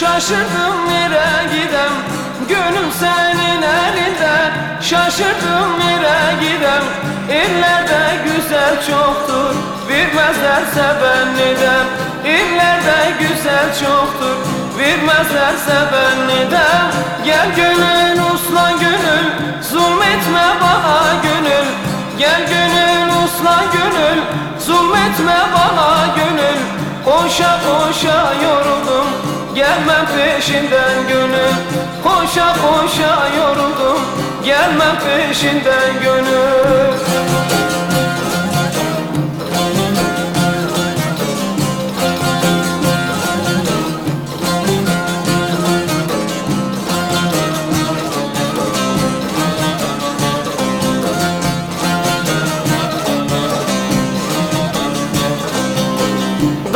Şaşırdım nereye gidem Gönül senin elinde Şaşırdım nereye gidem İllerde güzel çoktur Vermezlerse ben neden İllerde güzel çoktur Vermezlerse ben neden Gel gönül usla gönül Zulmetme bana gönül. Gel gönül usla gönül Zulmetme bana gönül Koşa koşa yoruldum Gelmem peşinden gönül. Koşa koşa yoruldum Gelmem peşinden gönül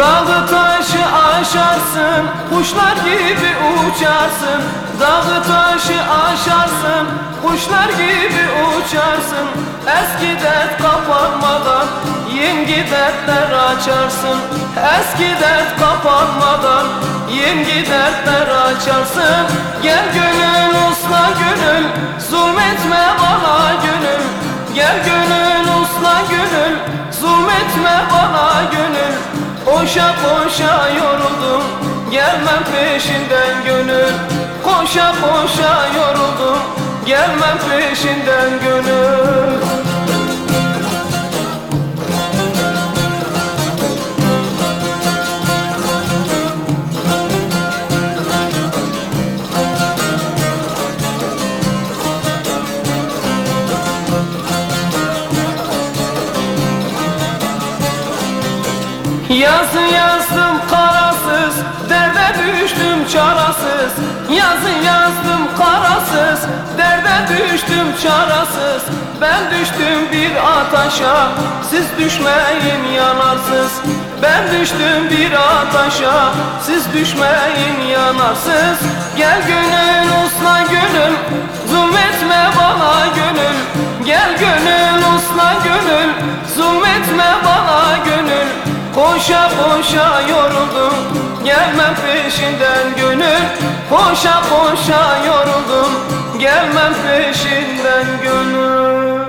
Dağı taşı aşarsın Kuşlar gibi uçarsın. Dağı taşı aşarsın Kuşlar gibi uçarsın. Eski dert kapanmadan Yeni dertler açarsın. Eski dert kapanmadan Yeni dertler açarsın. Gel gönül usla gönül Zulmetme bana gönül. Gel gönül usla gönül Zulmetme bana gönül Koşa koşa yoruldum Gelmem peşinden gönül. Koşa koşa yoruldum Gelmem peşinden gönül Yazı yazdım karasız Derde düştüm çarasız. Yazı yazdım karasız Derde düştüm çarasız. Ben düştüm bir ataşa Siz düşmeyin yanarsız. Ben düştüm bir ataşa Siz düşmeyin yanarsız. Gel gönül usla gönül Zulmetme bana gönül. Gel gönül usla gönül Zulmetme bana Koşa koşa yoruldum Gelmem peşinden gönül. Koşa koşa yoruldum Gelmem peşinden gönül